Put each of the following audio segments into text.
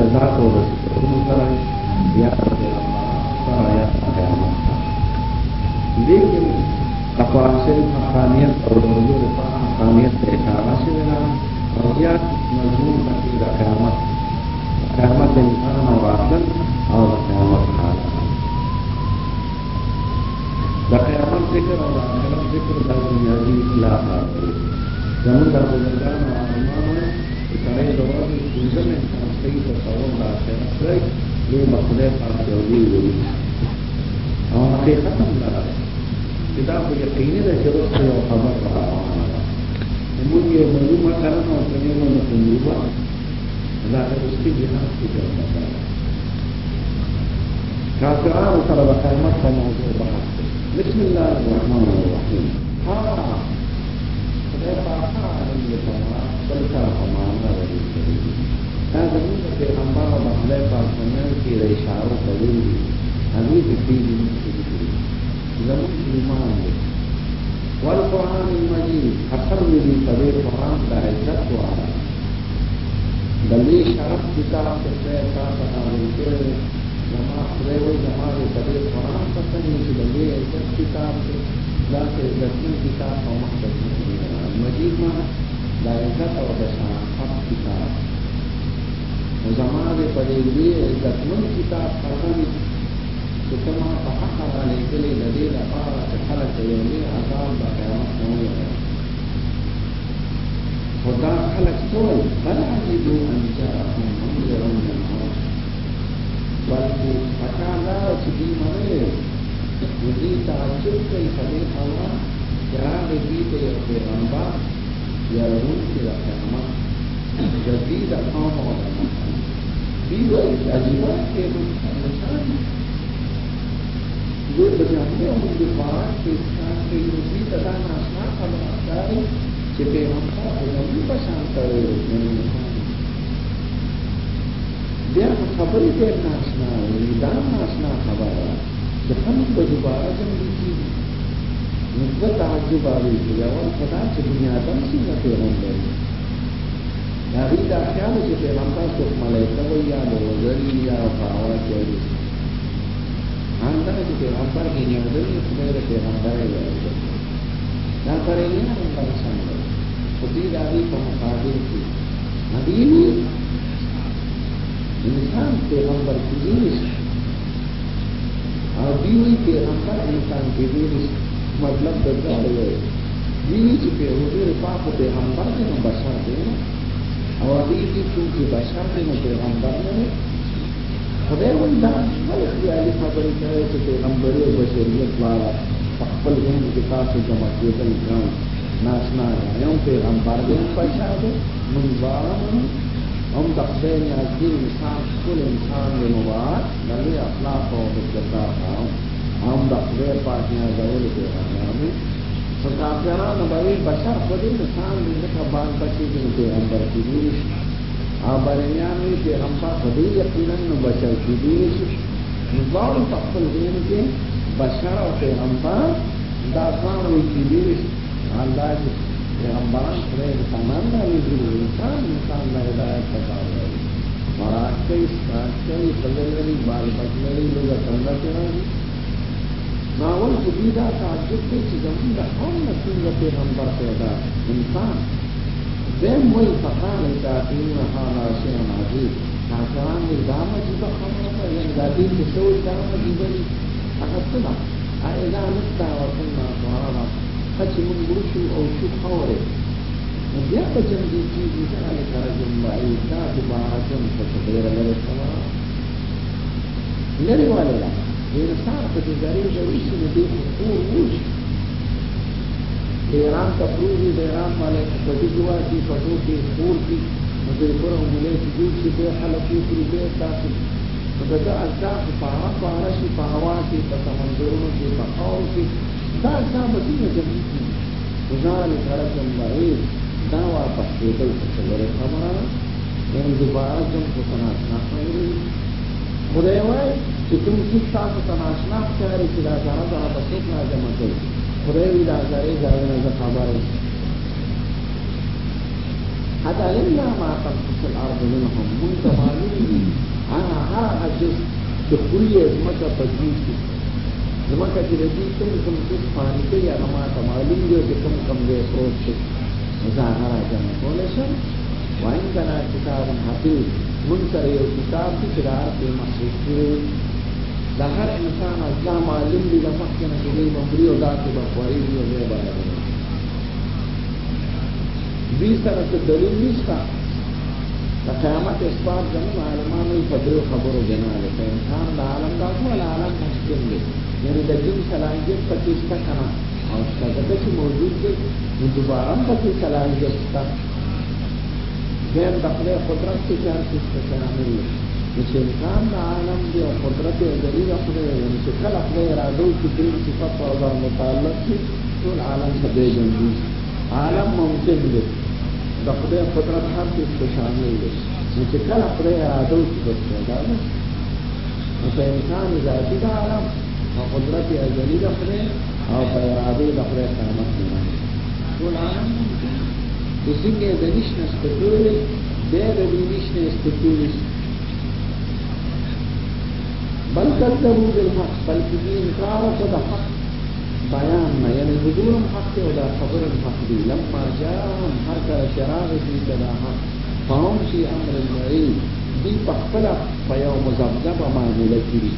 رضا ته ورسېږي موضوع بسم الله الرحمن الرحيم ها فليقع حرام للفراغ هذا من البيغمبر الله فرمان في الإشعار قليل حبيب فيه المسلمين زمن إيمان به والقرآن المجيد من القرآن وعلا زما خدای وایي زما د طبیعت قرآن په تنګ چې د دې عزت کتاب دی داسې عزتمن کتاب او محبت مجید ما د عزت او د شرافت کتاب نو زما د په دې عزتمن کتاب قرآن چې کما په حق باندې کلی د دې لپاره چې خلک یې نه عذاب به قیامت نه وي خدا خلق سوال فلا عجبوا أن جاءهم منذر من بلکې پکار دا چې دې مړې دې تعجب کوي په دې حوا جرام دې ته یو پیغمبر یا رسول کې راځم جدید اقام او دې وایي عجیب کې مثال جو بچاتے ہیں ان کے بعد کے ساتھ کے دوسری تدا ناشنا خبر آتا ہے کہ پیغمبر اجنبی پشان کرے اس میں بیا خبرې دې ناشنا وي دا ناشنا خبره ده چې هم په جواره کې دې نو دا تعجب علي چې یو څه دا چې دنیا د مسیح ته روانه دا وی دا خیال چې په لمتا څو ملایته وي یا د وزري یا فاوا کې دي ان دا چې په امر کې نه ده چې دا دې په امر کې دا پرې نه هم پرسان دي په دې د دې په مقابل کې نبی انسان پیغمبر کیدی نشي او دیوی پیغمبر انسان کیدی نشي مطلب دا دی دیوی چې په حضور پاک پیغمبر دی نو بشر دی او دې کې چې بشر دی نو پیغمبر دی خدای ولدا خپل خیالي خبرې کوي چې پیغمبر او بشریت والا خپل ذهن کې تاسو جمع کېدل ګران ناشنا یو پیغمبر دی بشر دی منځوارا هم د خدای نازل انسان ټول انسان دی مبارک بلې اخلاق او مقدار هم هم د خدای پاک نه زول دی راځي څو کافرانو باندې بشر خو دې انسان دې څخه باندې بچي دې پیغمبر کې دي ابرنیان دې پیغمبر خو دې یقینا نو بشر کې دي نظام په خپل دین کې بشر او پیغمبر دا ځان وی کې دي الله پیغمبران خدای انسانان رالیږلي انسان انسان د هدایت ته کار لري خوراک کوي څښاک کوي بدل لري بال بچ لري لوږه څنګه پرې راځي ناول خو دوی دا تعجب دی چې زموږ د قوم نه څنګه پیغمبر پیدا انسان دیم وایي فقال الکافرون هذا شیء عجیب کافران وایي دا عجیبه خبره ده یعنې دا دین چې څه وایي دا عجیبه دي هغه څه ده أإذا مت وكنا ترابا چې موږ ورشو او شو خاورې نو بیا به جنګي کېږي کذلک رجل بعید دا عبارت فصغیر لرې سما لرې والی ده یعنې سهار په دې ذریعه وشي نو دې کور وشي ایران ته پروزي د ایران مالې په دې جوا کې پټو کې کور کې نو دې کور هم ولې چې دې چې به حلقې کې به تاسو نو دا اجزا په هغه په هغه شي په هوا کې په سمندرونو کې په اور کې دا صاحب دې نه دي ځان سره کوم مریض دا واپس کېدل څه لري خبره نن دوباره کوم څه نه خبري خدای وای چې کوم څه تاسو ته ناشنا ښکاري چې دا زړه دا په څه نه جمع کوي خدای وی دا زړه دا نه خبره حتى علمنا ما تنقص الارض منهم منتظرين انا هر اجس تخويه متى تجيب زمکه چې د دې کوم کوم څه پانی کې یا ما ته معلوم دی چې کوم کوم دې پروت شي زه هغه راځم کولای شم وایم کنا کتاب حفیظ موږ سره یو کتاب چې دا په مسجد کې د هر انسان ځا معلوم دی د مخکې نه دې مبري او داتې بخوري دی او زه باندې دې سره څه دلیل نشته د قیامت اسباب زموږ عالمانو په دې خبرو جنا لته انسان د عالم دا ټول د دین صلاحیت پکې شته کنه او شته دا چې موجود دی نو دوباره هم پکې صلاحیت شته غیر د خپل قدرت کې چې هر څه شته عمل چې انسان د عالم دی او قدرت یې د دې خپل یعنی چې کله خپل ارادو کې د صفات او د متعلق شي ټول عالم ته دی جوړ عالم ممکن دی د خپل قدرت هر څه شامل دی چې کله خپل ارادو کې د دا انسان ذاتی د عالم او قدرت ازلی د خدای او په اراده د خدای کرامت دی ټول عالم د څنګه د نشنه ستوري به د نشنه ستوري بل کذبوا بالحق بلکې انکار او د حق بیان نه یعنی حضورم حق ته او د خبرم حق دی لما جاءهم هر کله شراغ دي کدا حق فهم شي امر المعين دی په خپل په یو مزبذبه معاملې کړي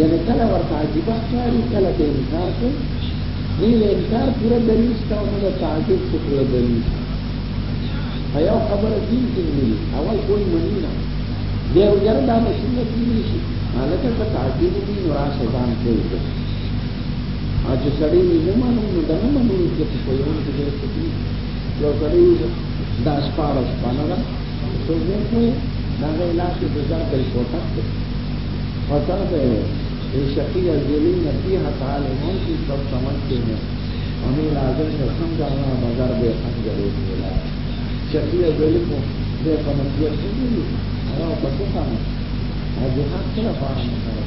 یعنی کله ورته عجیب ښکاري کله ته انکار کوي دې انکار پورا دلیل شته او موږ تعجب کو پورا دلیل حیا خبره دین کې ملي اول کوئی منی نه دې وګړه دا مشهور دي شي حالکه په تعجب دي نو راشه ځان کوي اج سړی نه مانو نو دا نه مانو چې په یو کې دې کوي یو سړی دا سپاره سپانه دا څو نه کوي دا نه لاس کې ځان په شوټه کې ریشقی از گلی نفی حتال امون کی سب سمجھ کے میں امیل آزر سے سمجھانا مگر بے سمجھ رو دیلا شقی از گلی کو بے سمجھیت سمجھی ہرا بسو سمجھ اور جو حق کیا فاہم کرو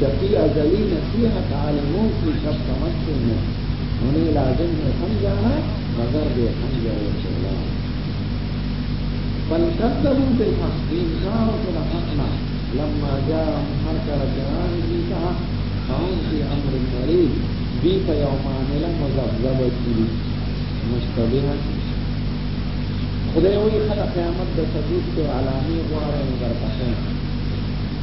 شقی از گلی نفی حتال امون کی سب سمجھ کے میں امیل آزر سے سمجھانا مگر بے سمجھ لما جاءهم حرکر جران کی کہا خان فی امر مریض دی پا یو معاملہ مزبزب کی مشتبه خدای وی خلق قیامت د ثبوت تو علامه غواره مبرکشن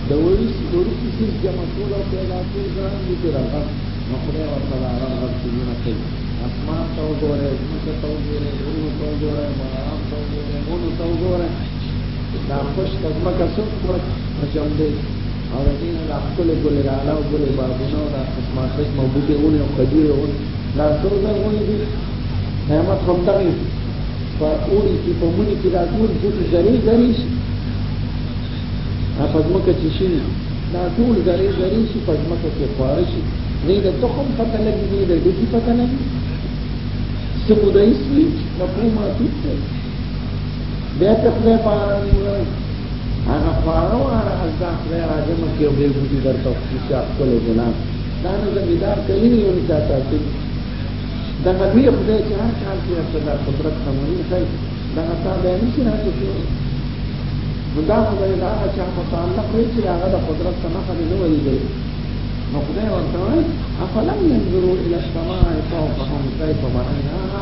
د وریس وریس سیز جمع کول او پیدا کول ځان دې ترغب نو خدای ورته راغب چې نه کوي اسمان ته وګوره ځمکه ته وګوره غرو ته وګوره مهرام ته وګوره مونو ته وګوره دا خوش ځمکه څوک ورکړي مچوندې او دین لا خپل ګل را لا ګل بابونو دا قسمه قسمه بوټي ونه او کجوره ونه لا ټول دا ونه دي نعمت هم ته په اوري کې په مونږ کې دا ټول بوټي زری زری شي په ځمکه چې شي دا ټول زری زری شي په ځمکه کې خوار شي نه د تخم پته لګي نه د دې پته لګي څه بودای سي نو کومه تیته بیا ته خپل پاره هغه پاره دا خدای راځم کې یو دې ګوتی درته چې خپل جنان دا نه زمیدار کوي نه یو چاته چې دا غوی خدای چې هر کال کې خپل قدرت سمون کوي دا تا به نشي راځي نو دا خدای دا چې متعلق وي چې هغه د قدرت څخه نه وایي دی نو خدای ورته وایي افلم ينظروا الى السماء فوقهم كيف بنيناها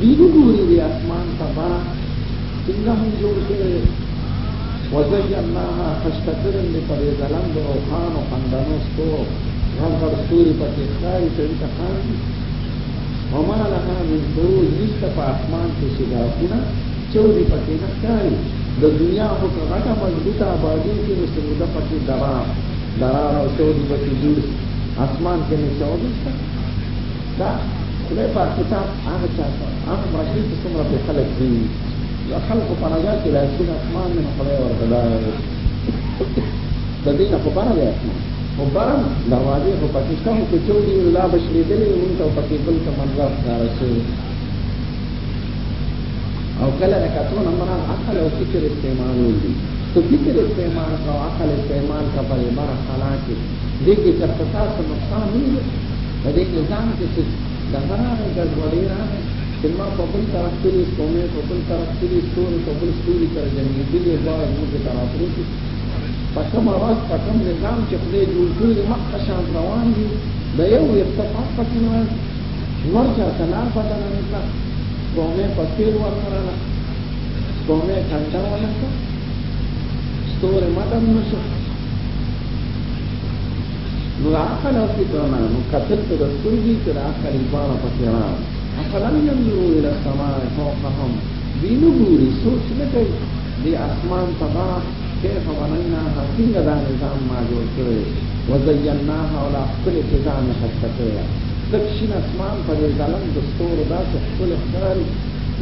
دي ګوري دي اسمان تبا انهم جوړ کړي وزیناها خشتترن لپاره ځلند او خان او خندانو ستو غرغر ستوري پکې ښکاري چې ته خان وما لها من فروج نشته په اسمان کې شګاکونه چوري پکې نه ښکاري د دنیا خو که غټه مضبوطه آبادي کې نو سموده پکې درار درار او چوري پکې جوړ اسمان کې نه چوري شته دا خدای پاک کتاب هغه چاته هغه ماشین چې څومره په خلک دی د خلکو په نظر کې لاسونه اسمان نه خدای ورته دا د دې نه په بار دی په بار دروازې په پاکستان کې چې دی لا بشریدلې مونږ ته په کېبل ته منځ راځي او کله نه کتو نمبر عقل او فکر استعمال وي تو فکر استعمال کا عقل استعمال کا پر بار حالات دې کې تر تاسو نقصان نه دی دې کې ځان کې چې دا هغه ګډوډي راځي سلما په بل طرف تلې سومې په بل طرف تلې ستوري په بل ستوري سره جنګېدلې دواړه موږ ته راپرېږي په کوم راز په کوم نظام چې خدای جوړ کړی دی مخ شان روان دي د یو ارتفاع پکې نه نور چا کلام پته نه نشته سومې په تیر ورسره نه سومې ټنټه ولسته ستوري مدم نشو نو عقل او فکر نه نو کتل ته د ستوري چې عقل یې بار پکې راځي افلم ينظروا الى السماء فوقهم بینبوری سوچ نکي دی اسمان تبا كيف بنيناها څنګه دا نظام ما جوړ کړی وزیناها ولا خپل نظام خسته کړی تک شین اسمان په دې ظلم د ستورو داسې خپل ښکاري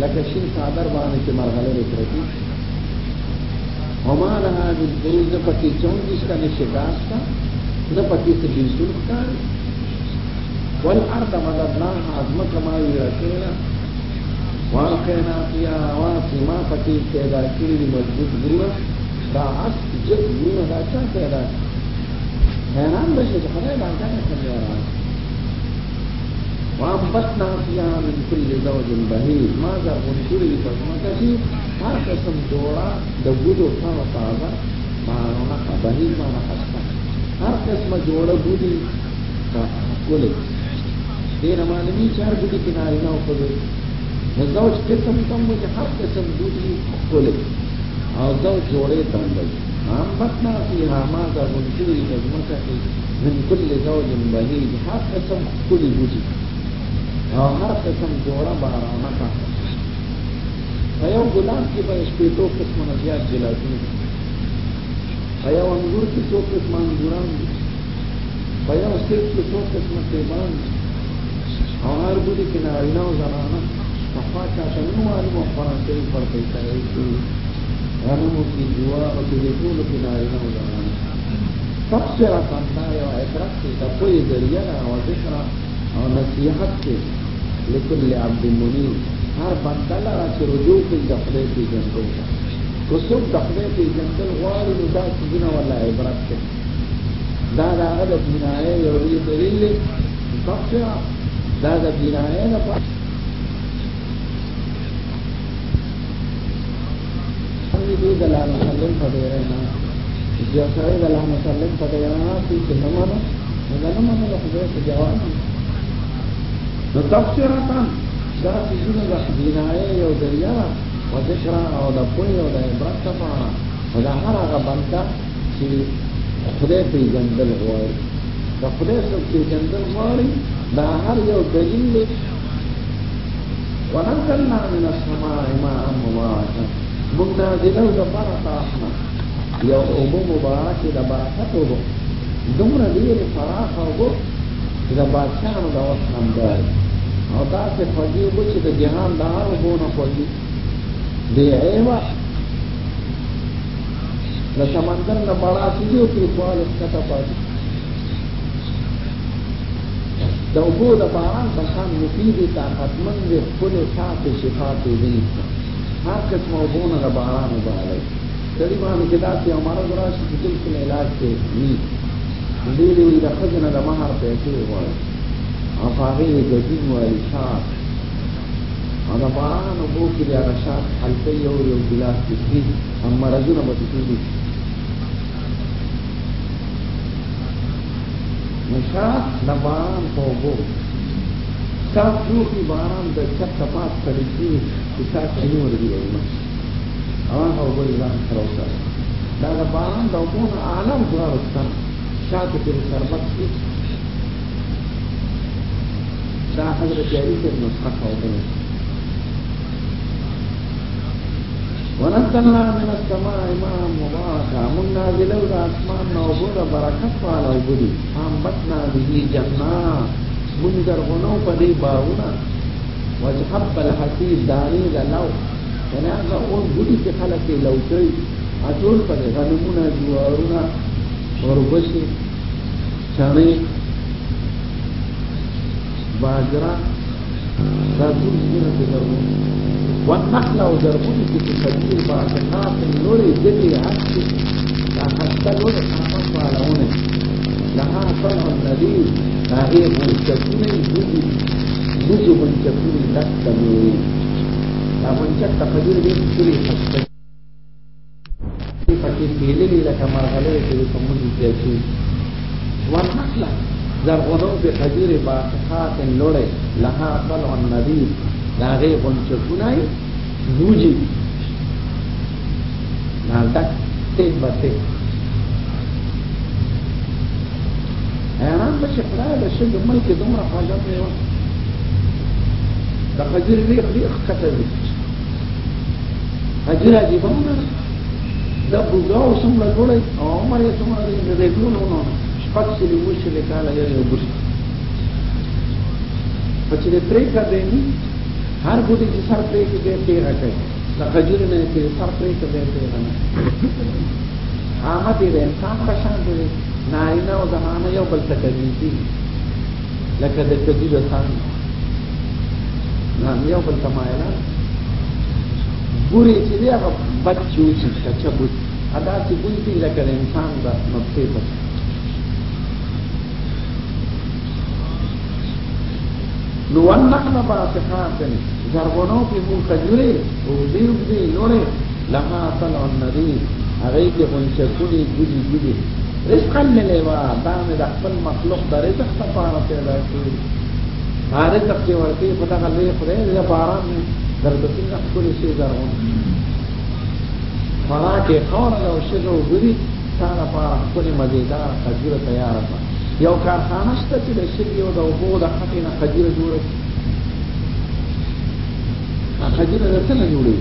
لکه شین څادر باندې چې مرغلرې پرتې وما لها بالدلد پکې چون دي شکاستا نه پکې څه جنسون ښکاري والارض مددناها ازمک ما یرکینا والقینا فيها رواسي ما پکې پیدا کړی دی مضبوط غرونه دا اس جد غرونه دا چا پیدا حیران بشي چې خدای دا څنګه کړی و وانبتنا فيها من كل زوج بهيج ما زرغون کړی دی په ما کې هر قسم جوړه د بودو څخه تازه ما نه بهيج ما نه هر قسمه جوړه بودي تا کولې دین معلومی چې هر بوټي کې نارینه او ښځه د زوج قسم کم و چې هر قسم بوټي ښکلي او زوج جوړې تندلي عامتنا فيها ماذا منشر نجمته من كل زوج بهيج هر قسم ښکلي بوټي او هر قسم جوړه بارانه په یو ګلاب کې به شپېتو قسمونه زیات جلاتونه په یو انګور کې څو قسمه انګوران دي په یو سیب کې څو قسمه سیبان دي هنر بودی که نارینه و زنانه شفا چاچنه معلوم و فرانسه این فرق ایتایی که غنمو کی جوا و تلیفونو کی نارینه و زنانه تبصره فانتایا و اعتراف کی تپوی ذریعه و ذکره او نصیحت کی لکل عبد منیب هر بنده لرا چې رجوع کوي د خدای په جنګو ته کو څوک د خدای په جنګل غواړي نو دا څنګه ولا عبرت ده دا دا هغه د دنیا یو لوی دلیل دی تاسو دا د بینانه نه پاتې دې د الله مسلم په ډیر نه چې سره د الله مسلم په ډیر نه چې نه مانو دا نه مانو خو دې جواب نو تفسیراتان دا چې زونه د بینانه یو دریا او د شرع او د پوی او د عبرت په دا هر هغه بنده چې خدای پیژندل غواړي دا خدای څخه پیژندل غواړي دا هر یو دلیل دی ونزلنا من السماء ماء مباركا موږ دا د نو د برکت احنا یو اوبه مبارک د برکت اوبه دومره ډیر فراخ اوبه چې د بادشاہانو د وخت هم دی او دا چې خوږې اوبه چې د جهان د هر اوبو نه خوږې دی ایوه د سمندر نه بڑا سیدیو کې خوال اسکتا پاتې د اوبو د باران څخه مفیدی طاقتمن دی خپل صاف شفا ته دی هر کس موضوعونه د باران وباله کړي باندې کې دا چې امره دراشي چې دل کې علاج ته ني دې دې د خزنه د مہر پیسې وایي افاغه د دین او الشاف دا باران وبو کې د الشاف حلقې یو یو ګلاس کې امره زونه به دې نشاط د باران په اوبو ستا څوکې باران د چپ تپاس کړي چې ستا چینو ورګي وایي هغه اوبه ځان سره وساتي دا د باران د اوبو نه عالم دوار وستا شاته کې سربت شي دا حضرت علی ته نسخه کوله ونزلنا من السماء ماء مباركا من نازل الى اسمان نوبود برکت والا وبدي امبتنا به جنات من درغنو پدې باغونه وجحب الحسيب داري لو کنه هغه اون ګډي چې خلک یې لوټي اټول پدې غنمونه جوارونه وربشي چانه باجرا دا ټول دې ته ضرورت والنحل او ضربوني في تقدير بعض الناس اللوري دلي عكسي لا حتى لوري حمام فعلونه لها طلع النبيل ما هي منشكوني بذي بذي منشكوني تستميري لا منشك تقدير دي سوري حتى پکې پیلې لکه مرغلې چې په موږ کې دي ورنحله زرغنو به خجیر باقحات لڑه لها طلع النبی داغه غنچکونای بوجی نالدک تیز با تیز حیران بشه خدای له شګ ملک دومره حاجت نه و د خجیر ریخ ریخ کته وی خجیر عجیبونه ده بوګاو څومره لوړی او عمر یې څومره دی د دې ټول نو faccio e le voci che cala io le voci faccio le tre cadeni har gudi ci sar tre che de te ra kai la khajur ne te sar tre che de te ra na ama te re insan ka shan de نارینه او زنانه یو بل تکلیف دي لکه د کجیل سان نام یو بل تمایله ګوري چې هغه بچو چې چا بوت ادا چې بوت لکه انسان د نفسه بچ نو والنخل باسقات زرغونو کې مول کجوري او دې دې لورې لها طلع النضيد هغه کې غنچکوني ګوډي ګوډي رزق للوا دا مې د خپل مخلوق د رزق لپاره پیدا کړی هغه تک چې ورته په دغه لوی خدای دې لپاره درته څنګه خپل شي زرغون خوراکې خور له شګو ګوډي تا لپاره خپل مزیدار کجوره تیار کړه یو کارخانه شته چې د شری او د اوبو د خټې نه خجیره جوړه شي خجیره د څه نه جوړوي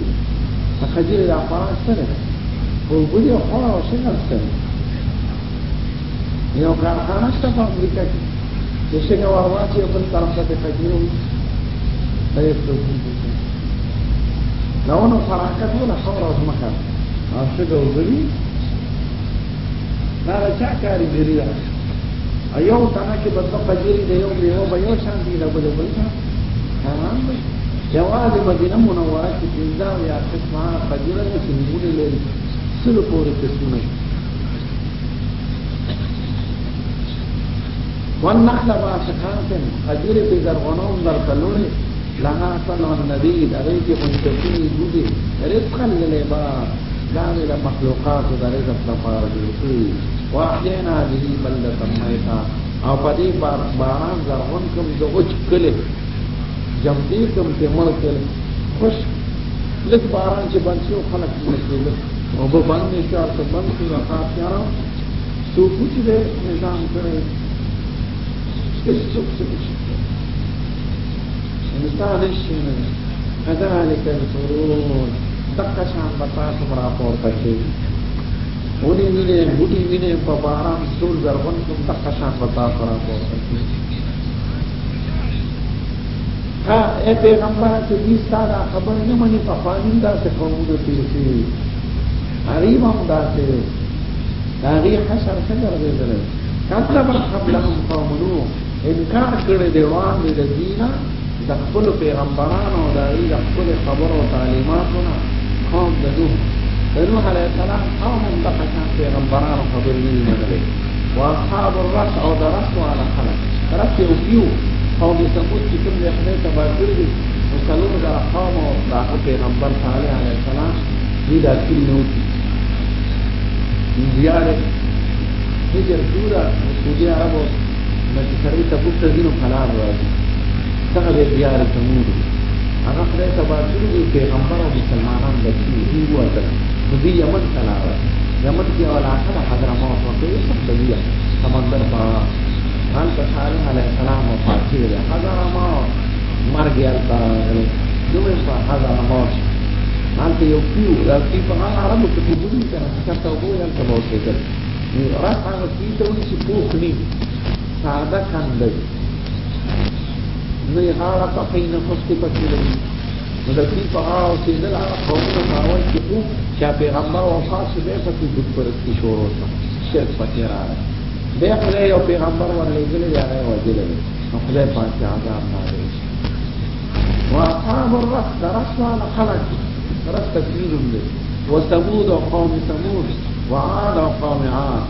خجیره د افران څه نه ده اوبه دي او خواړه او شکر څه ده یو کارخانه شته په امریکا کې چې شګه ورواچي او بل طرف ته خجیره وي لو انه فراكتونا حورة ومكان عشقه وزري ما رجع كاري جريده یو تنه کې بدل فجری دی یو میو به یو شان دی دا بده بل حرام دی جواز مدینه منوره کې پنځه یا قسمه فجری نه سنبول لري سلو پورې قسمه والنخل باسقات خجر په زرغنون در کلوړي لها طلع النبيد هغه کې منتفي دودي رزقا للعباد دا د مخلوقات د رزق لپاره دی واحيانا به بلده ميتا او پدې باران زرعون كم زوج اوچ جمدي كم تمر ته خش لس باران چې بند شو خلک نشول وبو بان نشار چار ته بند شو راځه سو كوش ده نظام کړی هیڅ څوک څه نشته نشته ذلك الفروض دقشان بطاقم راپورته شي ونی وینه بوټي وینه په باران ټول زرغون کوم د قشان وتا کرا ها اے پیغمبر چې دې ستاره خبر نه مني په فانین دا څه قومونه پیسي غریب هم دا څه دا غي حشر څنګه راځي کله به قبلهم قوم نو انکار کړي دی وان د دینه د خپل پیغمبرانو د خپل خبرو تعلیماتونه قوم د دوه نوح علیه السلام قوم دقشان پیغمبرانو خبرې نه منلې و اصحاب الرس او درس على خلق رس یو پیو قوم ثمود چې کوم له خدای ته باندې دي او څلور د قوم او د پیغمبر صالح علیه السلام دې د کل نو دي زیاره هجر دورا سعودي عربو مې سره ته پورته دینو خلار راځي څنګه دې زیاره ثمود هغه خدای ته باندې پیغمبر او مسلمانان د دې وو دوی یمن ته لاړل یمن کې یو علاقه ده حضرموت ورته یې سم دی سمندر په هلته صالح علیه السلام وفات شوی دی حضرموت مرګ یې هلته راغلی دوی په حضرموت هلته یو پیو یو پیو په هغه عربو کې په دوی کې راځي ته وګورې هلته به اوسېدل راځه نو دوی ته ونیسي پوخ نی ساده کندی نو یې غاړه پکې نه خوشې پکې نو د دې په هغه اوسېدل هغه قومونه کاول چې خو چې پیغمبر وفات شو به په دې پرستی شروع وکړه شرک پکې راغی بیا خدای یو پیغمبر ورلېږلی دی هغه یې وژلی نو خدای پاک یې عذاب نازل وأصحاب الرس ده رس على خلق رس تكبير له وثمود وقوم ثمود وعاد وقوم عاد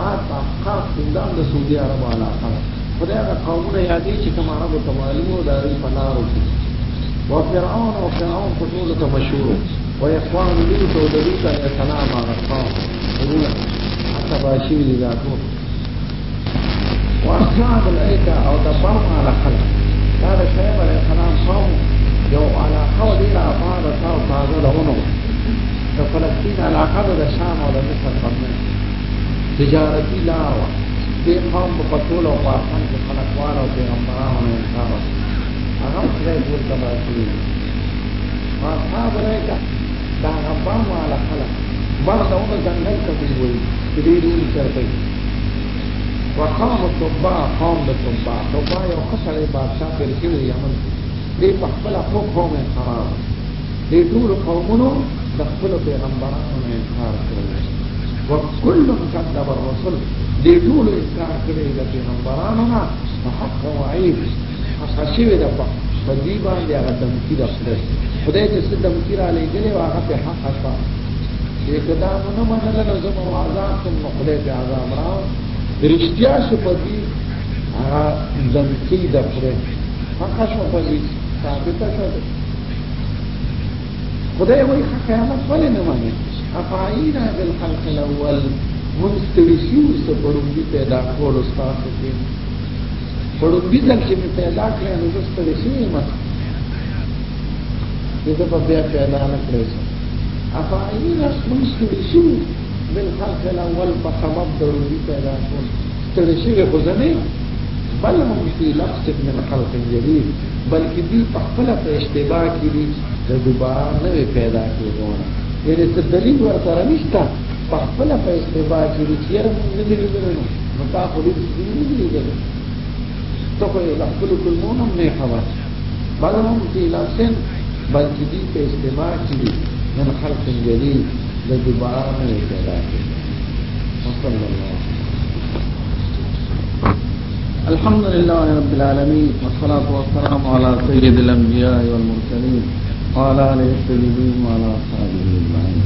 عاد أحقاق زندان ده سعودي عرب على خلق خدای هغه قومونه یادې چې کوم عربو ته معلوم وو د هغوی په لارو کې وفرعون وفرعون فضولة ويخوان وإخوان لي يا يتنام على الطاق حتى باشير إلى كور وأصحاب الأيكة أو دبروا على خلق قال الشيخ عليه السلام صوم جو على قول إلى أفعال صار تعزل هنا فلسطين على قدر الشام ولا مصر قبلنا تجارتي لا في قوم په ټول في په وفي خلک واره او هغه خدای ټول تبا کړی ما اصحاب راځه دا غبام والا خلق بر دا ونه ځنګل کوي وي دې دې تر کوي وقام الطبا قام الطبا طبا یو خسر بادشاہ پر کړی یمن دې په خپل خپل قوم قرار دې ټول قومونو د خپل پیغمبرانو نه انکار کړی وكل كذب الرسول دې ټول انکار کړی د پیغمبرانو نه حق او عیب خشوی ده په دې باندې هغه تمکیر خدای خدای چې څه تمکیر علی ګلې هغه په حق حقا چې کدا نه منل نو زما عذاب تم خدای ته عذاب را رښتیا شو په دې هغه تمکیر ده خدای حق شو په دې ثابت شو خدای وایي قیامت ولې نه مانی افعینا بالخلق الاول مستویشیو سپرونگی پیدا کولو ستاسو تیم پړو بيدل چې په پیدا کړې نو زه ستړي شوم ما دې په بیا پیدا نه کړې څه افاعین اس موږ ستړي شو بل خلق الاول په سبب ضروري پیدا شو ستړي شوی خو ځنه بل هم فی لفظ من خلق جدید بلکې دې په خپل په اشتباه کې دي د دوباره نه پیدا کېدونه یعنی څه دلیل ورته نشته په خپل په اشتباه کې دي چې نه دې لیدل نو تاسو دې دې لیدل دغه لحظه کلمونم نه خبر بل هم فی لفظ بلکې دې په استماع کې من خلق جديد د دوباره نه پیدا صلی الله الحمد لله رب العالمين والصلاة والسلام على سيد الأنبياء والمرسلين وعلى آله الطيبين وعلى أصحابه أجمعين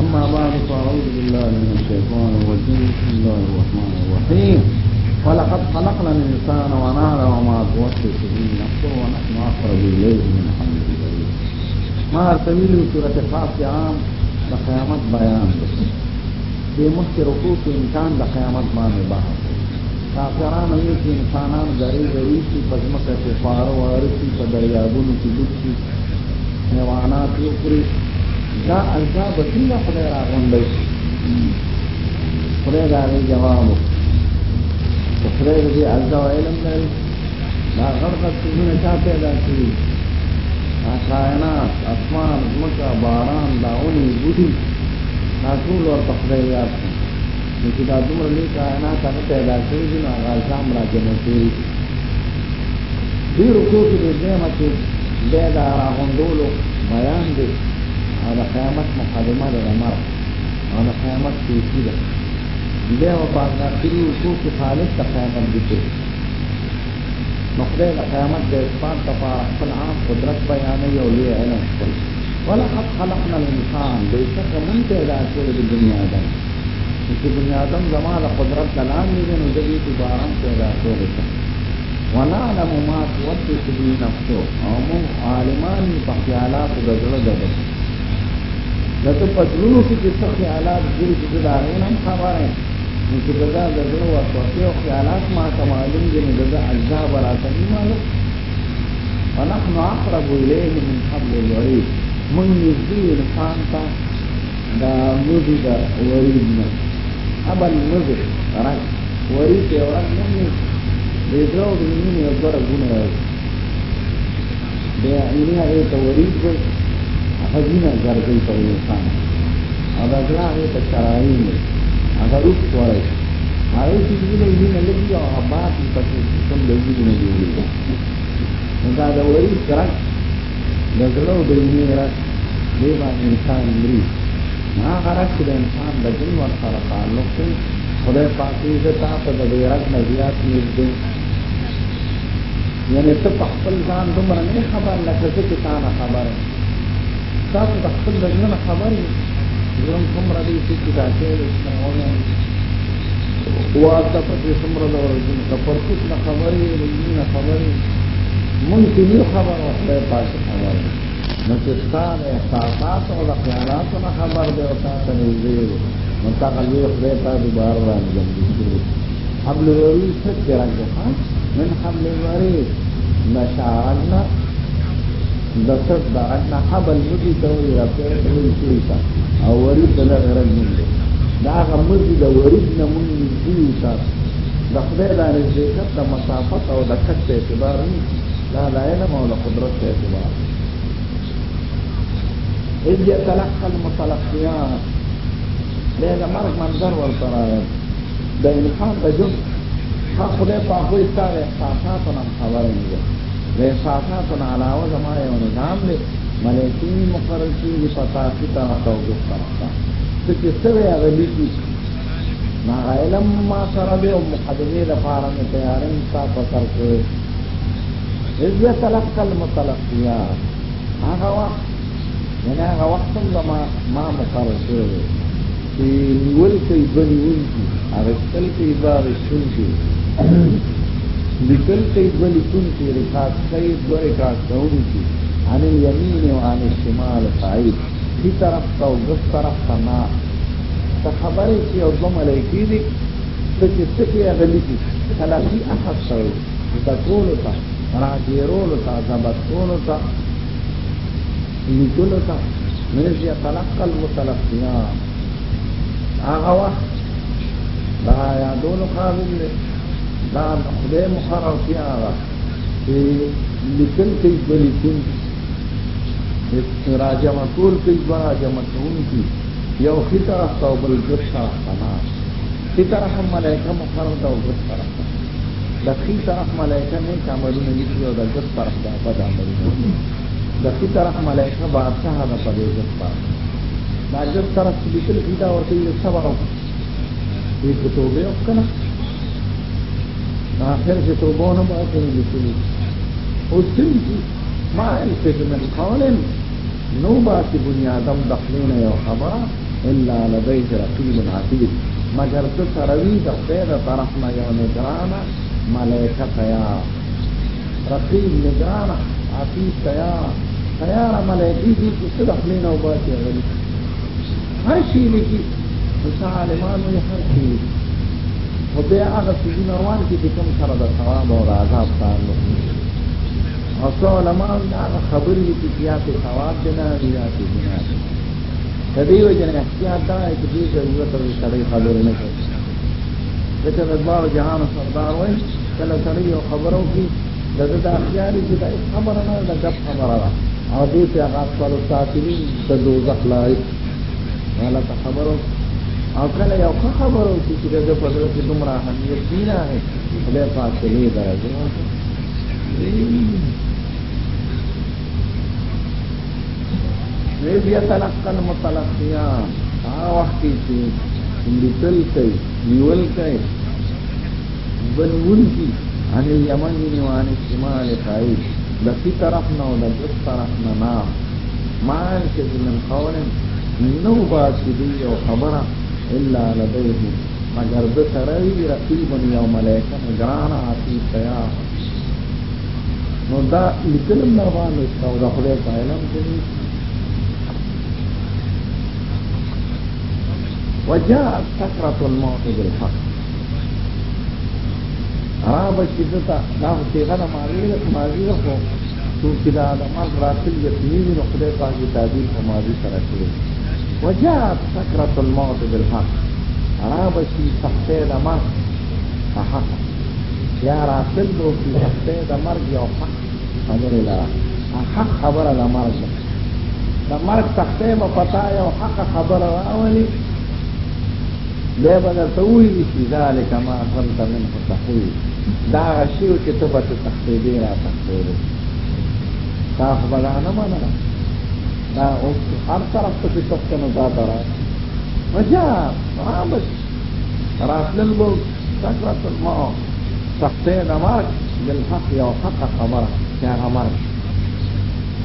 أما بعد فأعوذ بالله من الشيطان الرجيم بسم الله الرحمن الرحيم ولقد خلقنا الإنسان ونعلم ما توسوس به نفسه ونحن أقرب إليه من حمل البريد ما هرتویلي سورة فاطع عام د قیامت بیان دې مخکې رکوع کې امکان د قیامت باندې بحث کافرانو یې چې انسانان زری زری شي په ځمکه کې خواره واره شي په دریابونو کې ډوب شي حیوانات یې خوري دا الزا به څنګه خدای راغونډی شي خدای د هغې جواب وکړي خدای دې عزا او علم لري دا غرقت سونه چا پیدا کړی کائنات اسمان مکه باران داونی بوټي تاسو لور په خدای یاد کړئ چې دا دومره لوی کائنات هغه پیدا کړی چې هغه الزام راځي کوي ډیرو کوټو دې دمه چې بیا دا راغوندولو بیان دی او د قیامت مقدمه ده مرګ او د قیامت تیسي ده بیا و باز داخلی اصول کی خالص تا قیامت بکے نخده لقیامت دے اثبات تفارح فالعام قدرت بیانی و لی علم شکل ولقد خلقنا الانسان بیشک من پیدا کرد دنیا دن چې بنی آدم زمال قدرت دلان نیدن و جدید بارم پیدا کرد ونعلم ما تودس بی نفسو او مون عالمانی پا خیالات دزر دبس لکه پتلونو کې چې څه خیالات ګرځي دا غوښنه خبره چې دا د زړه وسوسه او خیالات ما ته معلوم دي نو دا اجزا براته نه معلوم ونحن اقرب الیه من حبل الورید من نږدې انسان ته دا موږ دا ورید نه ابل موږ راي ورید یو رنګ نه دی د زړه د مینې یو ډول ګونه راځي بیا یې هغه ته ورید ور هغه نه ګرځي په انسان او دا ځلا هغه ته شرایین هغه روح تورای شي هغه چې دې نه نه لګي او هغه باندې پکې کوم لګي نه جوړي دا دا وایي کرا د زړه د دې نه دی باندې انسان مري ما غره چې د انسان د جن ور سره تعلق دی خدای پاک دې ته په د غیرت نه زیات نږدې یعنی ته په خپل ځان دومره نه خبر لکه چې تا نه خبره تاسو په خپل ځان خبرې ژوند څومره دی چې دا څه دی او تاسو په څومره دا ورځي دا پرکوت نه خبرې نه خبرې مونږ ته یو خبر ورته پاتې خبر نو چې ستاره احساسات او خیالات نه خبر دی او تاسو نه دی نو تاسو یو خدای ته دوباره راځي حبل الورید څه درنګه من حبل الورید مشاعرنا دست دعنا حبل مجي تولي رفعه من شريطة او ورود د لږ رنګ دی دا هغه مرګ د ورود نه مونږ دی تاسو د خدای د رزقت د مسافت او د کټ په اعتبار لا لا علم او د قدرت په اعتبار اذ يتلقى المتلقيان لأن مرق منظر والقرائن ده انسان ده جزء حق خدای په خپل تاریخ احساساتو نن خبرې دي له احساساتو علاوه زمایو نظام دی ملائکی مقرر کی پتاکی تا توجه کرتا تکی سوی اغلی کی نا علم ما سرده و مقدمی لفارم تیارن تا پتر کے از یتلق المتلقیات آغا وقت یعنی آغا وقتم لما ما مقرر شده چی نیول کئی بنیول کی اغسل کئی باغشتون کی لکل کئی بلی کن کی رکات کئی دو رکات کون کی عن اليمين وعن الشمال قعيد في طرف تا او دس طرف تا نا في الظلم چی او دو ملیکی دی تکی احد شوی تکولو تا راگیرولو تا زبطولو تا لیکولو تا منش یتلقى المتلقیان آغا وقت لا یادونو قابل دی دا خدای مقرر کی آغا لیکن کئی بلیکن راجمه ټول کې دوه راجمه کوونکی یو خې طرف ته بل بل طرف ته نه خې طرف هم ملائکه مقرر ده او بل طرف ته د خې طرف ملائکه نه کاملونه دي او د بل طرف ته بد عملونه د خې طرف ملائکه بادشاہ ده په دې ځپا دا جب طرف چې لیکل کیدا دا ورته یو صبر او دې په توبه وکړه آخر چې توبه باندې لیکلي او څنګه ما الفت من قول نو باسی بنیادم دخلین یو خبر الا لدیه رقیب عتید مگر تو سروی د خیر طرفنا یو نگران ملائکه تیا رقیب نگران عتید تیا تیار ملائکی دی چې څه دخلین او باسی غلی هر شی لکی وسا عالمانو یې هر شی و بیا هغه سجون روان کې کوم سره د ثواب او د عذاب تعلق نشته او څو علماء دا خبرې دي چې یا په ثواب دي نه یا په ګناه دي کدی وجنه احتیاط دا چې دې ضرورت او سړی خبرې نه کوي دته الله جهان سردار وای کله سړی یو خبرو کې دغه د اختیار چې دا خبره نه دا غب خبره ده او دې ته هغه خپل ساتلی د دوزخ لایق حالت خبرو او کله یو خبرو چې دغه په دغه کې دومره اهمیت دی نه خدای پاک دې درځي ویب یتلقن متلقیان هغه وخت کې لیتل کوي نیول کوي بنون کی ان یمن و ان شمال خای لسی طرف نه او د بل طرف نه ما ما چې من قول نو با چې یو خبره الا لديه مگر د سره وی رقیب یو ملائکه مجران عتی تیا نو دا لیکل نو باندې او دا خدای په علم کې وجاءت سكرة الموت بالحق را بشی دتا دا خو تیغه نه ماضي ده ماضي ده خو څوک چې دا د مرګ راتل یقیني وي نو خدای پاک یې تعبیر په ماضي سره کړی وجاءت سكرة الموت بالحق را بشی سختۍ د مرګ په حق یا راتل به وکړي سختۍ د مرګ یو حق خبرې ده حق خبره د مرګ ده د مرګ سختۍ به پتا یو حق خبره راولي بیا به درته وویلي ما كنت منه تحویل دا هغه شی و چې ته به ته تښتېدې تا خو دا نه منله دا اوس هر طرف ته چې تښتنو دا ته را وجا رابش راتلل به سکرة الموت خبره چې هغه مرګ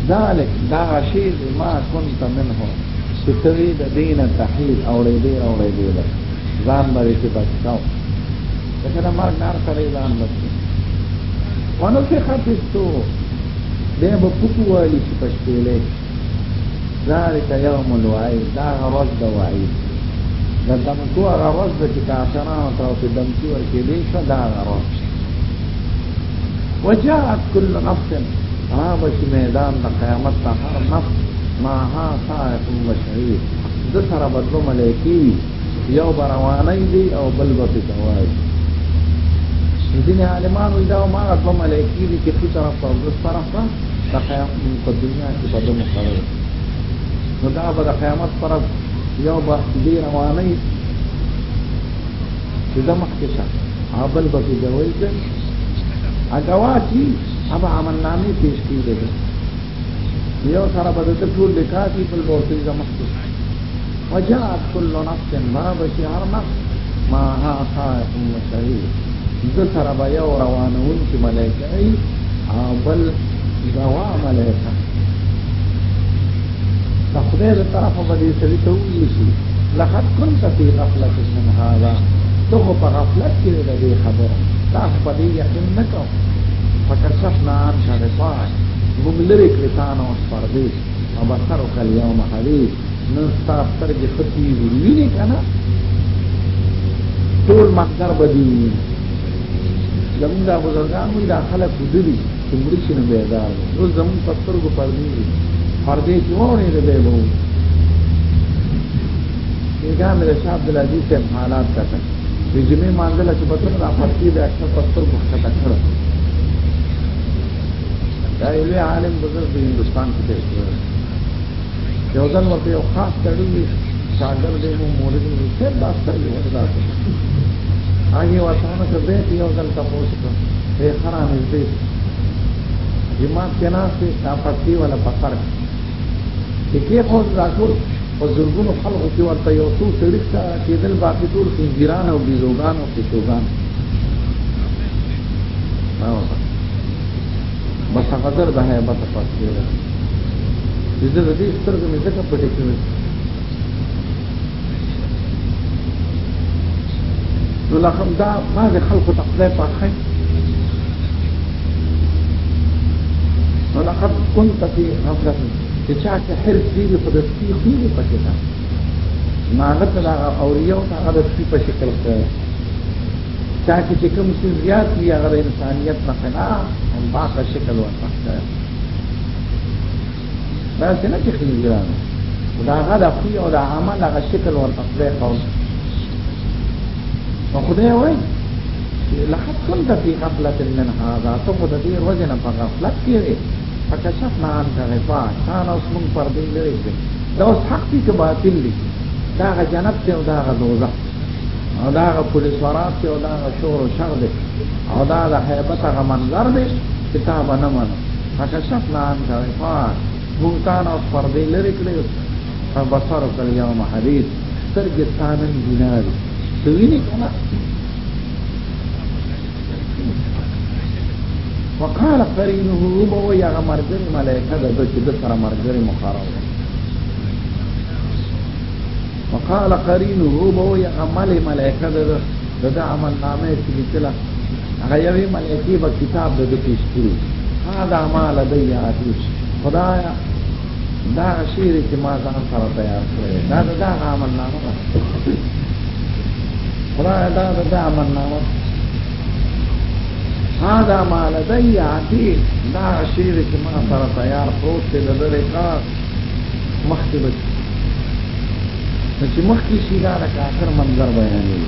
دا هغه ما كنت منه دين ته او دینه او ريدين, أو ريدين. ځان مریضې پاتې کوم ځکه د مرګ نه هر سړی ځان بچي ونفخ فی الصور بیا به پوکو والی چې په شپېلۍ ذلک یوم الوعید دا هغه ورځ د وعید د دمکو هغه ورځ ده چې کافرانو ته ورته دمکي ورکېدی شوه دا هغه و جاعت کل نفس رابش میدان دا قیامت ته هر نفس ما ها سائق و شعیر دسر بدلو ملیکی یو بروانی دی او بل به تواج دین عالمانو دا ما غو ملایکی دي چې څو طرف او بل طرف د قیامت په دنیا کې په دمو قرار نو دا به د قیامت طرف یو به دی رواني چې دا مخکې شه بل به جوړ کړي اګواتی هغه عمل نامې پیش کیږي یو سره به د ټول لیکاتي بل ورته زمخته وجاءت كل نفس باب شعر هر نفس ما ها صاحب وشهيد دو سره به یو روانون چې ملایکه ای بل دوا ملایکه د لطرف له طرفه لقد كنت في غفلة من هذا تو خو په خبر کې د دې خبرو تاسو په دې یقین عن شرطان موږ لرې اصفر بيش نه اليوم حديث نن ستاستر کې خطي ویني کنه ټول مقدر بدی زمون دا بزرگان وی دا خلق ودلی تمری شنو بیدار او زمون پستر کو پردی پردی چونه دې به وو دغه مې شاه عبد العزيز ته حالات کته د جمعې مانځل چې پتر را پرتی د اکثر پستر کو کته کړ دا یو عالم بزرگ د هندستان کې دی یو ځل ورته یو خاص تړلی شاګر دی مو مورید دی څه دا ستړي ودا هغه وطن ته به یو ځل تاسو ته به حرام دی امام کناسه تا پتی ولا بصر کې خو راکور او زرګونو خلق کې ورته یو څو سړي ته کېدل باقي ټول خنجران او بيزوغان او کشوغان ما وصل بس هغه در ده به تاسو دې د دې سترګې مې ځکه پټې کړې نو لکه دا ما د خلکو ته خدای پاکه ولقد كنت في غفلة چې چا څه حرص دی په دستی خو نه پکې تا ما غته دا اوریو ته هغه د شي په شکل کې چا چې کوم څه زیات وی هغه انسانیت نه نه هم باقا شکل ورته دا څنګه چې خنجرانو دا هغه د خو او د عمل هغه شکل او تطبیق او نو خدای وایي لقد كنت في غفلة من هذا ثم د دې ورځې نه په غفلت کې وې فکشفنا عنك غطاء كان اوس موږ پر دې لري دا اوس حق دي که باطل دي دا هغه جنت دی او دا هغه دوزخ او دا هغه پولیس ورات دی او دا هغه شور او شر دی او دا د هیبت هغه منظر دی چې تا به نه منو فکشفنا عنك غطاء بوتان او پردې لري کړې او بصر کل یوم حدید سترګې ستانن دینار سوینه کنه وقال قرينه وهو يا مرجر ملائكه ده چې د سره مرجر مقرره وقال قرينه وهو يا عمل ملائكه ده د عمل نامه چې کله هغه یوه ملائکی په کتاب د پیش کړو هذا ما لدي عتیش خدایا دا شیر چې ما ځان سره تیار کړی دا دا عمل نامه ده خدایا دا دا عمل نامه هذا ما لدي عتيق دا شیر چې ما سره تیار پروت دی د لقاء مختبت چې مخکې شي دا د کافر منظر بیانوي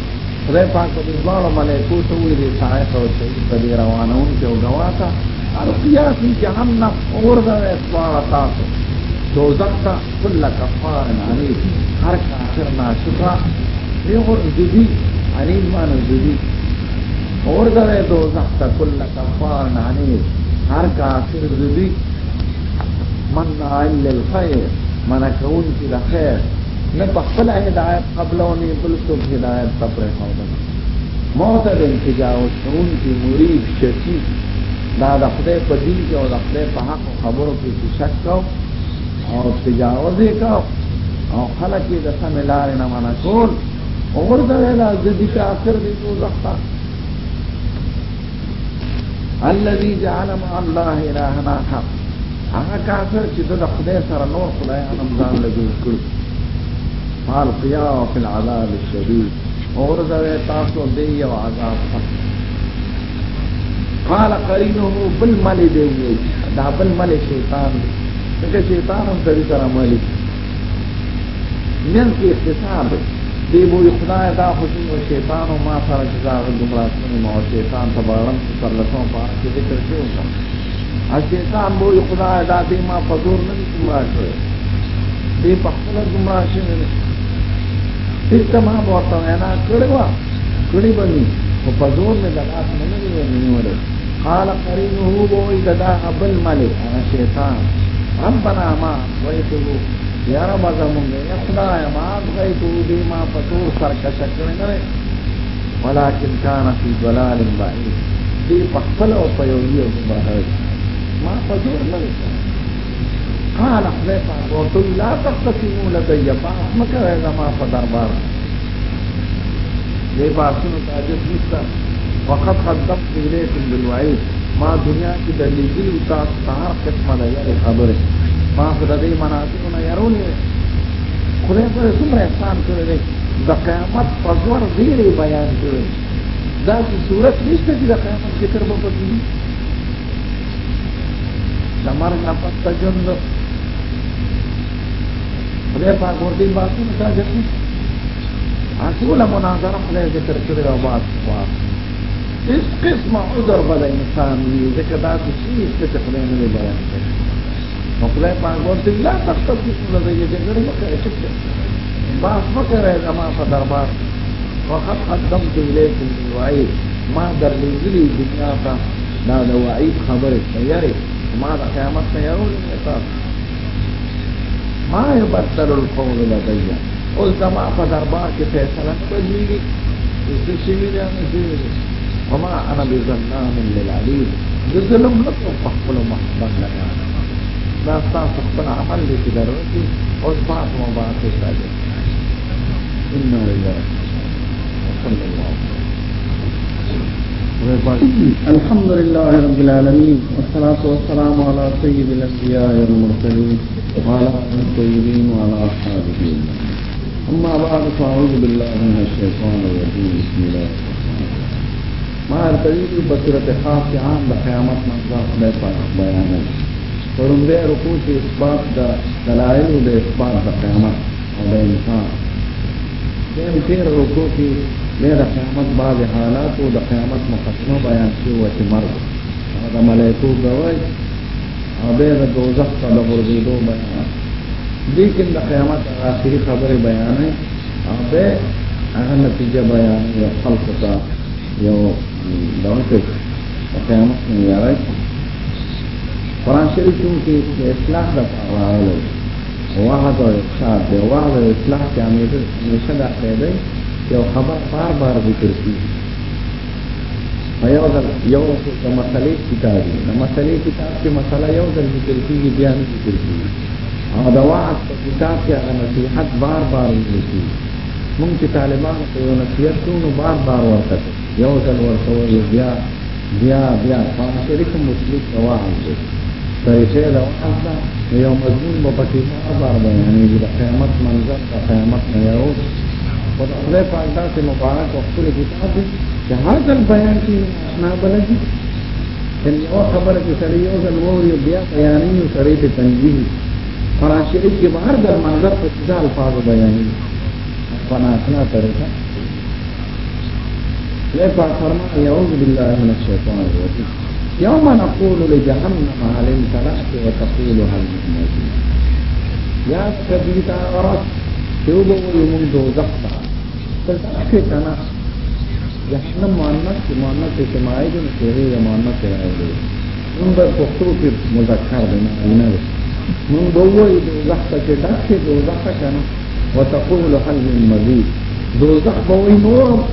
خدای پاک په دې ډول ملائکو ته ویلي سایه او شهید په روانون کې او غواته فی جہنم جہم نہ دو زخت کل کفار ہر کافر کا فرنا شبہ منگے دو زبت کل کفار ہر کافر من فر ز من نہ کی رخیر نہ بخل ہدایت قبل ہدایت موت دل کی جاؤ ان کی مریف شکی دا د خدای په دین کې او د خدای په حق خبرو کې شک کو او تجاوز یې کو او خلک یې د سمې لارې نه منع کول او ورته ویل د دې آخر دې دوزخ ته الذي جعل مع الله إلها آخر هغه کافر چې د خدای سره نور خدایان هم ځان له جوړ کړي فالقیاه فی العذاب الشدید اور دا تاسو دی یو عذاب سخت قال قرینه بل مل دی دا بل مل شیطان دغه شیطان هم سړي سره مل من کې اختصار دی بو خدای دا خوشی او شیطان او ما سره چې دا ګمراستنی ما او شیطان تبارم پر لکه په کې ذکر شو او شیطان بو خدای دا دې ما په زور نه ګمرا شوی دې په خپل ګمرا شوی دې ته ما ورته نه کړو کړی باندې په زور مې د لاس نه نیولې قال قرينه وإذ دا أبل ملك أنا شيطان ربنا ما ويته يا رب زمون يا خدایا ما غيته بما فطور سرکش کړی نه ولكن كان في ضلال بعيد دي پخپل او په یو یو ما فطور نه قال حذيفة رسول لا تختصموا لدي بعض مكر ما په دربار دې باسنو تاجس نشته وقد خدمت الیکم بالوعید ما دنیا کې د لیدلو تاسو ته هر قسمه د یاري خبره ما خدای دې مناسبونه يرونی خدای پر څومره احسان کړی دی د قیامت په زور ډیرې بیان کړی دا چې صورت نشته چې د قیامت ذکر به پکې د مرګ نه پته جن خدای پاک ورته باسي نه ځي هغه ټول مناظره خدای ذکر کړی او باسي هیڅ قسم عذر به انسان وي ځکه دا څه شي چې خدای نه بیان کړي نو خدای په هغه ورته لا تاسو څه نه دی جګړه مکه چې باس مکه زما په دربار وقد قدمت اليكم الوعيد ما در لګلي دنیا ته دا د وعید خبره تیارې ما د قیامت تیارولې تاسو ما يبتل القول لدي او زما په دربار کې فیصله کوي چې څه شي نه نه وما أنا بظلام للعليم بظلم لكم فاحكلوا محبان لك أنا لا استعصق بالعمل اللي تدرسي وصبعت وضعت الشهادة انه لله وصلى الله الحمد لله رب العالمين والصلاة والسلام على سيد الأنبياء والمرسلين وعلى آله الطيبين وعلى أصحابه أما بعد فأعوذ بالله من الشيطان الرجيم بسم الله مار طریقی بصورت خواب کے عام دا قیامت منظر خدای پاک بیان ہے فرمدے رکوع سے اثبات دا دلائل و دا اثبات دا قیامت اور دا انسان دیم تیر رکو کی لے دا قیامت بعض حالات و دا قیامت مقسمہ بیان کی ہوا چی مرد دا ملیکو گوائی اور بے دا دوزخ کا دا غرزیدو بیان لیکن دا قیامت آخری خبر بیان ہے اور بے اگر نتیجہ بیان یا خلق تا یا دونکو قیامت نه یارای قرآن شریف کې اصلاح د راغلی واحد او ارشاد دی واحد او اصلاح کې امید نشه دا پیدا یو خبر بار بار ذکر کیږي یو ځل یو د مسلې کتاب دی د مسلې کتاب کې مسله یو ځل ذکر کیږي بیا نه ذکر کیږي او دا واحد په کتاب کې هغه نصیحت بار بار ذکر کیږي مونږ چې طالبان په یو نصیحت کوو بار بار ورته یو ځل ورکول بیا بیا بیا فاسرک مسلک واهم دي طریقې دا وخت یو مضمون به پکې خبر دی یعنی د قیامت منظر د قیامت نه یو او د خدای په انداز مبارک او خپل کتاب چې هاذا بیان کې نه بلږي چې یو خبره چې سړی یو ځل ووري بیا بیانې سړی ته تنبیه فراشری کې بهر در منظر په ځال فاضل بیانې فنا اسنا طریقه يرفع فرمان بالله من الشيطان الرجيم يوم نقول لجهنم هل امتلأت وتقول هل من مزيد يا سبيتا غرات توبه ويمون دوزخ فلتأخي كنا جهنم معنت معنت اجتماعي دن سهي معنت رائے دے من بر خطوط مذكر مذکر دینا من بووی دوزخ تا نعم. چه دخی وتقول هل من مزيد دوزخ بووی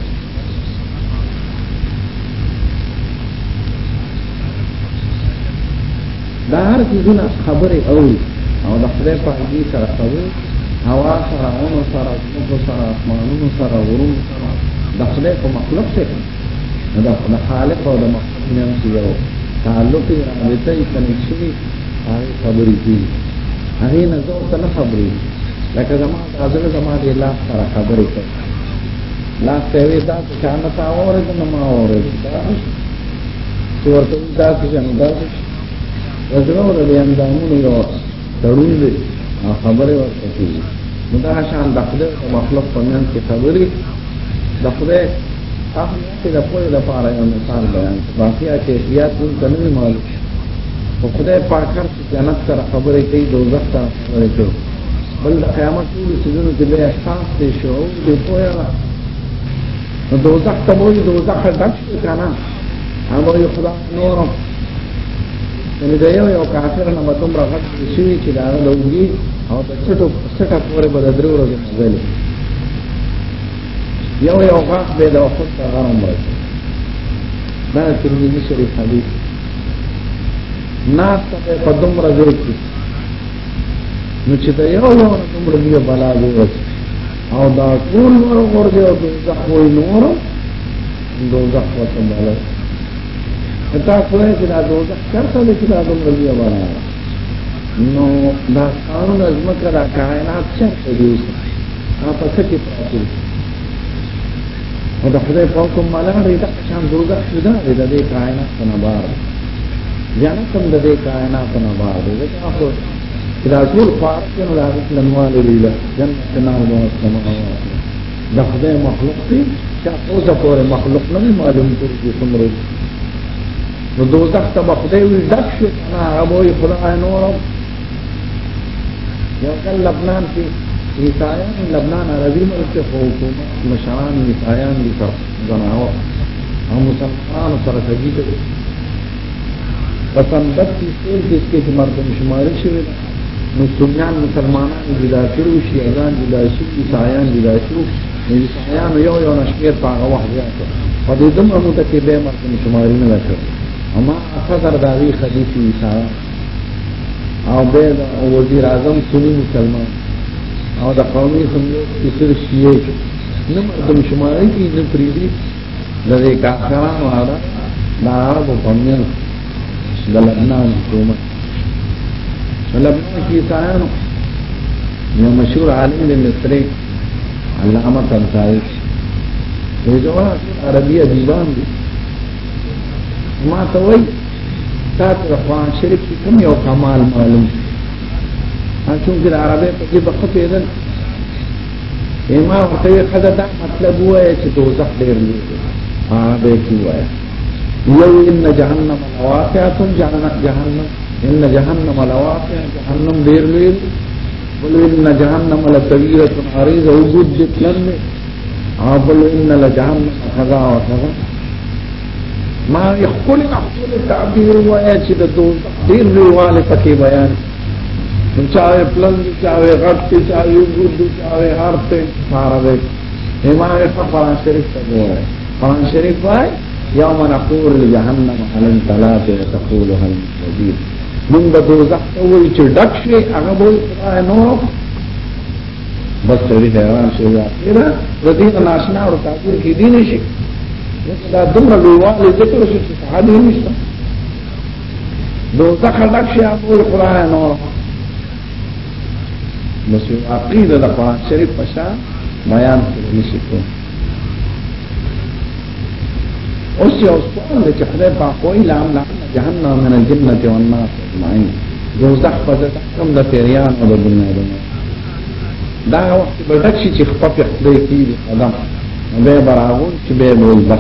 دا هر چیزونه خبره اوري او د خدای په دې سره خبره هوا سره اونو سره موږ سره اسمانونو سره ورونو سره د خدای په مخلوق سره دا د خالق او د مخلوق نه یو تعلق یې رابطه یې کنکشن یې هغه خبرې دي هغه نه زو ته نه خبرې لکه زما د ازل زما د الله سره خبرې کوي لا ته وی دا چې نه تا اورې نه ما اورې دا چې ورته دا چې نه دا وزرور دې اندامونه یو تړون دي خبره ورته کوي نو دا شان د خدای او مخلوق په منځ کې خبرې د خدای تاسو د پوهې لپاره یو مثال بیان باقي چې بیا ټول کنه معلوم او خدای پاک هر څه جنت سره خبرې کوي دوزخ سره خبرې کوي بل د قیامت ټول سيزونو کې به احساس دې شعور دې پوهه نو دوزخ ته وایي دوزخ ډک شي کنه هغه یو خدای نورم یعنی دا یو یو کافر نه متوم راغت شي چې دا لوږي او د چټو سټه پورې به درو ورځې مزل یو یو غاښ به د وخت سره عمر دا ترمذی شریف حدیث ناس ته په دومره ځای کې نو چې دا یو یو دومره دی بلا او دا ټول ورغورځي او د ځخوي نور دوزخ وته مالک دا کوی چې دا دوزه کارته لکه دا دومره دی وره نو دا قانون از مکه دا کائنات چرته دی هغه څه کې پاتې او دا خدای په کوم ملګری دا شان دوزه شدا دی د دې کائنات څخه بار ځان کوم د دې کائنات څخه بار دی هغه دا ټول فارقن له هغه لنوال لیلا جنت نار او سماوات دا خدای مخلوق دی چې اوسه پورې مخلوق نه معلوم کړي څومره نو دوزخ ته به خدای وي ډک شو نه هغه خدای نورم یو کل لبنان کې عیسایان لبنان عربي ملک کې خو حکومت مشران عیسایان دي زناور او مسلمانانو سره تجي کوي پسندت سیستم کې کې مردم شماري شوی نو سنیان مسلمانان جدا شروع شیعان جدا شروع عیسایان جدا شروع عیسایان یو یو نشمیر پاگا وحضیان کرو و دیدم امو تکی بے مردم شماری نلکر اما خضر داوی خلیفی ایسا او بید او وزیر اعظم سنی مسلمان او دا قومی خمدیت کسر شیعه نم ادم شماری کی نم پریدی لده کاخران وارا دا عرب و پمین دا لبنان حکومت لبنان کی ایسایانو یا مشهور عالم مصری علامه انصاری وی جواب عربیه دیوان دی ما توي وای تا شرك كم شریف كمال کوم معلوم ان چې د عربی په دې بخښه پیدا ایما ورته کده مطلب هو چې دوزخ ډیر دی عربی ان جهنم لواقعه جهنم ان جهنم لواقعه جهنم ډیر لوی بل ان جهنم لكبيره عريضه وجود جتلن قل ان لجهنم كذا وكذا ما يقول محصول التعبير ويأتي دو دير روال فكي بيان من چاوه پلند چاوه غرط چاوه گرد چاوه حرط معرضه امام فرقان شریف تقول فرقان شریف بای يوم نقول لجهنم على ثلاثة تقول هل مزيد من بدوزخ تول چې ډک شي هغه بول خدای نو بس سړي حیران شي یا اخره د دې ناشنا او تعبیر کې دي نشي دا دومره لویواله ذکر شو چې صحابه هم نشته دوزخ ډک شي ابو القرآن او مسیو عقیده د قرآن شریف پشا بیان کوي نشي کو اوس یو سوال دی چې خدای په کوئی لام نه جهنم من الجنه والنار اجمعين دوزخ په کم د پیریان او د دنیا دا وخت به ډک شي چې خپل خدای کیږي ادم به براغون چې به دوزخ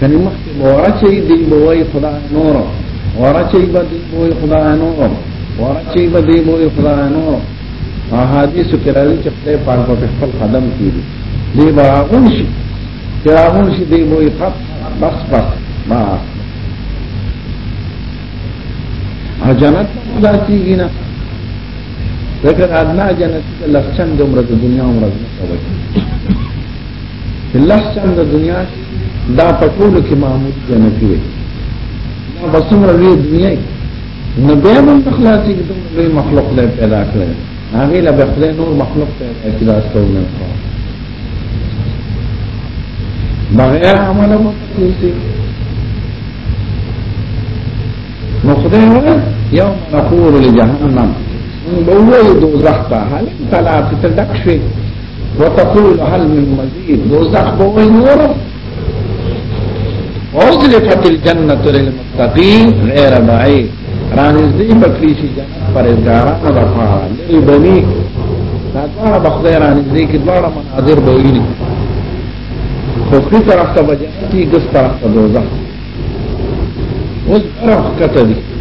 کنی مخی ورچی دی بوئی خدا نورو ورچی با دی بوئی خدا نورو ورچی با دی بوئی خدا نورو احادیثو کرازی چه خدای پاک با پخفل قدم کیلی دی با آغون شی کراغون شی دی بوئی قط بس بس ما جنت مداسی گی نا لیکن ادنا جنتی لفچن دمرد دنیا مرد نکوی لفچن دنیا شی دا پټول کې محمود جنتی وي دا وسمره دې دنیا نه به هم تخلاصي کې دوی مخلوق له پیدا کړل هغه له بخله نور مخلوق ته اعتراض کول نه بغیر عمل مخلوقي نخده هو وایي یوم نقول لجهنم بووي دوزخ ته هل انت لا تتدکشي وتقول هل من مزيد دوزخ بووي نورم وزلفت الجنة للمتقين غير بعيد رانزدی بکریشی جنت پر ازگاران دفارا لئی بنی نادوارا بخدای رانزدی کدوارا مناظر بوینی خوکی طرف تا بجنتی گس طرف تا دوزخ اوز برخ کتا دی